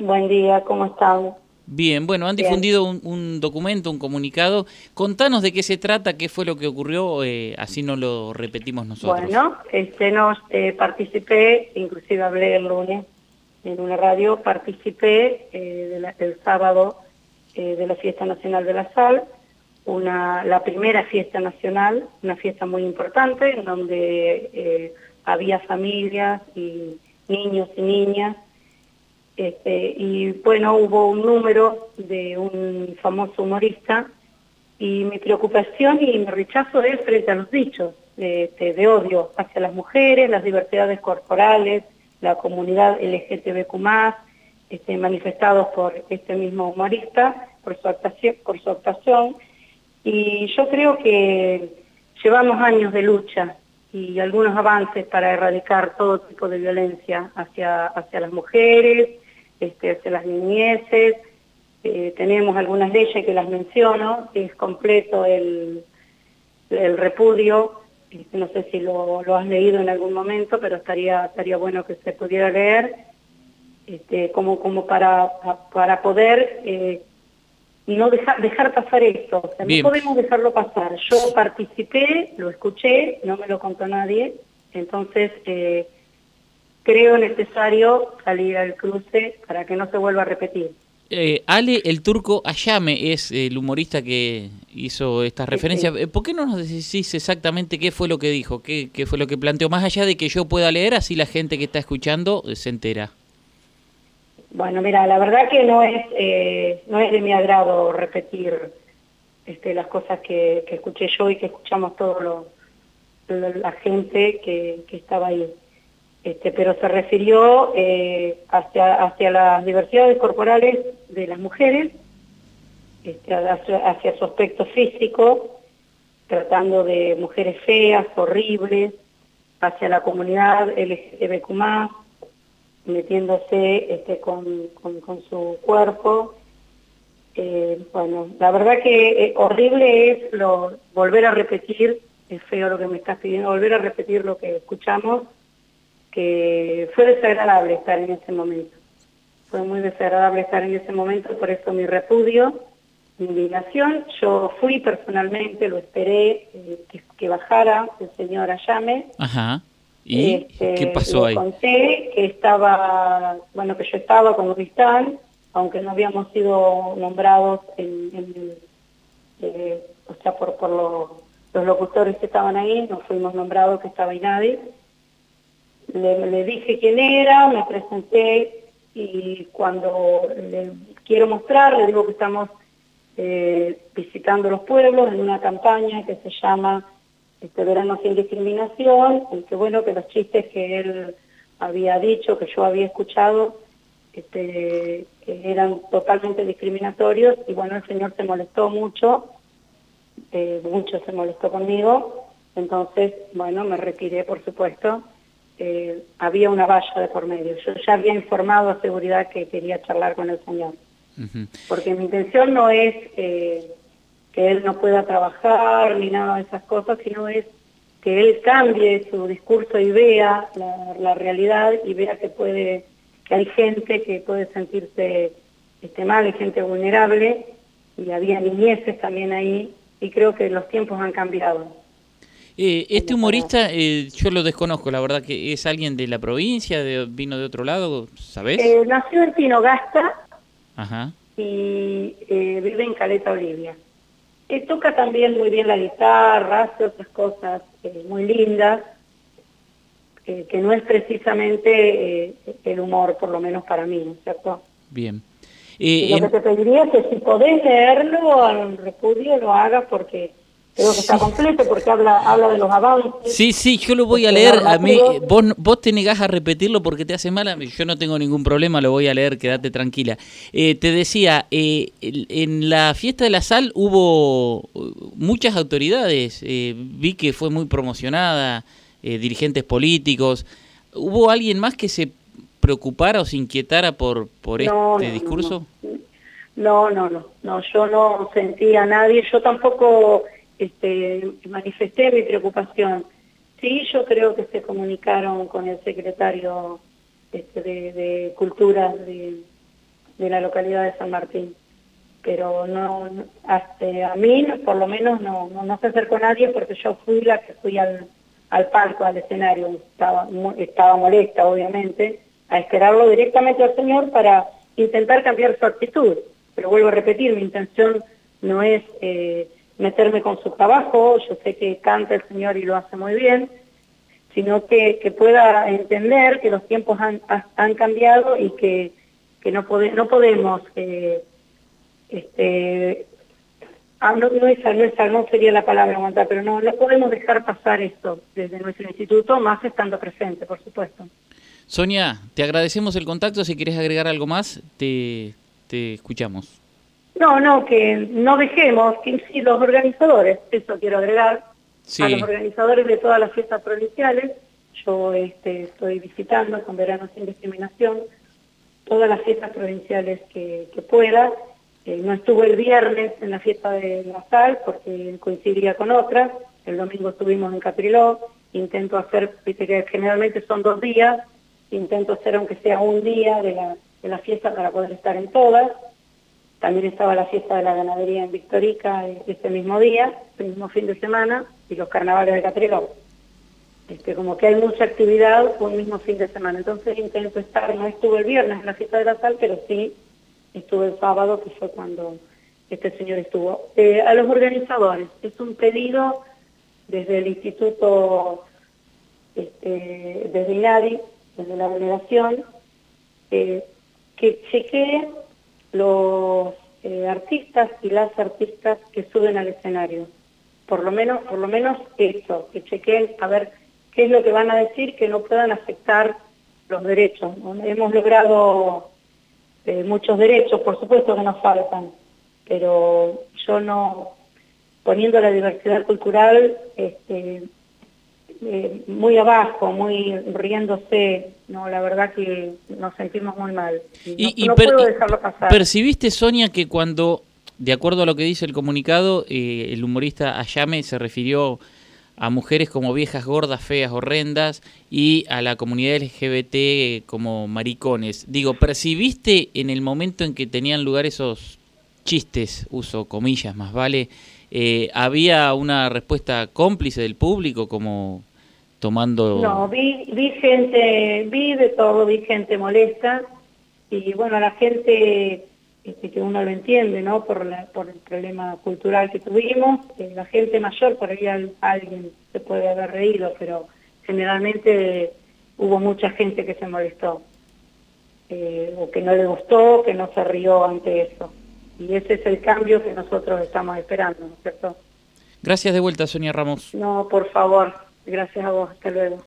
Buen día, ¿cómo están? Bien, bueno, han difundido un, documento, un comunicado. Contanos de qué se trata, qué fue lo que ocurrió, eh, así no lo repetimos nosotros. Bueno, este, nos, eh, participé, inclusive hablé el lunes en una radio, participé eh, del sábado de la Fiesta Nacional de la Sal, una, la primera fiesta nacional, una fiesta muy importante, en donde había familias y niños y niñas este, y bueno, hubo un número de un famoso humorista y mi preocupación y mi rechazo es frente a los dichos este, de odio hacia las mujeres, las diversidades corporales, la comunidad LGTBQ+, este, manifestados por este mismo humorista, por su, actuación, por su actuación. Y yo creo que llevamos años de lucha y algunos avances para erradicar todo tipo de violencia hacia, hacia las mujeres, este, hacia las niñeces, eh, tenemos algunas leyes que las menciono, es completo el, el repudio, este, no sé si lo, lo, has leído en algún momento, pero estaría, estaría bueno que se pudiera leer, este, como, como para, para poder eh, no dejar, dejar pasar esto, o sea, no podemos dejarlo pasar. Yo participé, lo escuché, no me lo contó nadie, entonces... Eh, creo necesario salir al cruce para que no se vuelva a repetir. Eh, Ale, el turco Ayame es el humorista que hizo esta referencia. Eh, ¿Por qué no nos decís exactamente qué fue lo que dijo? ¿Qué, qué fue lo que planteó? Más allá de que yo pueda leer, así la gente que está escuchando se entera. Bueno, mira, la verdad que no es, eh, no es de mi agrado repetir este, las cosas que, escuché yo y que escuchamos toda la gente que, que estaba ahí. Este, pero se refirió eh, hacia, hacia las diversidades corporales de las mujeres, este, hacia, su aspecto físico, tratando de mujeres feas, horribles, hacia la comunidad LGTBQ+, metiéndose este, con, con, su cuerpo. Eh, bueno, la verdad que eh, horrible es lo, volver a repetir, es feo lo que me estás pidiendo, volver a repetir lo que escuchamos, que fue desagradable estar en ese momento. Fue muy desagradable estar en ese momento, por eso mi repudio, mi indignación. Yo fui personalmente, lo esperé eh, que, bajara el señor Ayame. Ajá. ¿Y este, qué pasó ahí? conté que estaba, bueno, que yo estaba con Cristal, aunque no habíamos sido nombrados en, eh, o sea, por, por los locutores que estaban ahí, no fuimos nombrados que estaba nadie le, dije quién era, me presenté y cuando le quiero mostrar, le digo que estamos eh, visitando los pueblos en una campaña que se llama este Verano sin Discriminación, y que bueno, que los chistes que él había dicho, que yo había escuchado, este, eran totalmente discriminatorios, y bueno, el señor se molestó mucho, eh, mucho se molestó conmigo, entonces, bueno, me retiré, por supuesto, eh, había una valla de por medio. Yo ya había informado a seguridad que quería charlar con el señor. Porque mi intención no es eh, que él no pueda trabajar ni nada de esas cosas, sino es que él cambie su discurso y vea la, realidad y vea que puede que hay gente que puede sentirse este, mal, hay gente vulnerable y había niñeces también ahí y creo que los tiempos han cambiado. Eh, este humorista, eh, yo lo desconozco, la verdad, que es alguien de la provincia, de, vino de otro lado, ¿sabes? Eh, nació en Tinogasta Ajá. y vive en Caleta, Olivia. toca también muy bien la guitarra, hace otras cosas muy lindas, que no es precisamente el humor, por lo menos para mí, ¿no es cierto? Bien. lo que te pediría es que si podés leerlo al repudio, lo hagas porque Creo que está completo porque habla, habla de los avances. Sí, sí, yo lo voy a leer. A mí, vos, vos te negás a repetirlo porque te hace mal. Yo no tengo ningún problema, lo voy a leer, quédate tranquila. Eh, te decía, eh, en la fiesta de la sal hubo muchas autoridades. Eh, vi que fue muy promocionada, dirigentes políticos. ¿Hubo alguien más que se preocupara o se inquietara por, por este discurso? No, no, no, no, yo no sentí a nadie. Yo tampoco este, manifesté mi preocupación. Sí, yo creo que se comunicaron con el secretario este, de, Cultura de, de la localidad de San Martín. Pero no, hasta a mí por lo menos no, no, se acercó nadie porque yo fui la que fui al, al palco, al escenario, estaba, estaba molesta obviamente, a esperarlo directamente al Señor para intentar cambiar su actitud. Pero vuelvo a repetir, mi intención no es eh, meterme con su trabajo, yo sé que canta el Señor y lo hace muy bien, sino que, que pueda entender que los tiempos han, han cambiado y que, que no, pode, no podemos, eh, este, ah, no, no, esa, no, sería la palabra aguantar, pero no, no podemos dejar pasar esto desde nuestro instituto, más estando presente, por supuesto. Sonia, te agradecemos el contacto, si quieres agregar algo más, te, te escuchamos. No, no, que no dejemos, que sí, los organizadores, eso quiero agregar, a los organizadores de todas las fiestas provinciales, yo este, estoy visitando con Verano Sin Discriminación todas las fiestas provinciales que, pueda. Eh, no estuve el viernes en la fiesta de la sal porque coincidía con otras, el domingo estuvimos en Catriló, intento hacer, que generalmente son dos días, intento hacer aunque sea un día de la, de la fiesta para poder estar en todas, también estaba la fiesta de la ganadería en Victorica ese mismo día, ese mismo fin de semana, y los carnavales de Catrigó. Este, como que hay mucha actividad un mismo fin de semana. Entonces intento estar, no estuve el viernes en la fiesta de la sal, pero sí estuve el sábado, que fue cuando este señor estuvo. Eh, a los organizadores, es un pedido desde el Instituto, este, desde INADI, desde la delegación, eh, que chequeen los eh, artistas y las artistas que suben al escenario. Por lo menos, por lo menos eso, que chequen a ver qué es lo que van a decir, que no puedan afectar los derechos. Hemos logrado eh, muchos derechos, por supuesto que nos faltan, pero yo no, poniendo la diversidad cultural, este, eh, muy abajo, muy riéndose, no, la verdad que nos sentimos muy mal. Y, no, puedo dejarlo pasar. ¿Percibiste, Sonia, que cuando, de acuerdo a lo que dice el comunicado, eh, el humorista Ayame se refirió a mujeres como viejas gordas, feas, horrendas y a la comunidad LGBT como maricones. Digo, ¿percibiste en el momento en que tenían lugar esos chistes, uso comillas más vale, eh, había una respuesta cómplice del público como tomando... No, vi, vi gente, vi de todo, vi gente molesta y bueno, la gente este, que uno lo entiende, ¿no? Por, la, por el problema cultural que tuvimos, eh, la gente mayor, por ahí alguien se puede haber reído, pero generalmente hubo mucha gente que se molestó, eh, o que no le gustó, que no se rió ante eso. Y ese es el cambio que nosotros estamos esperando, ¿no es cierto? Gracias de vuelta, Sonia Ramos. No, por favor. Gracias a vos. Hasta luego.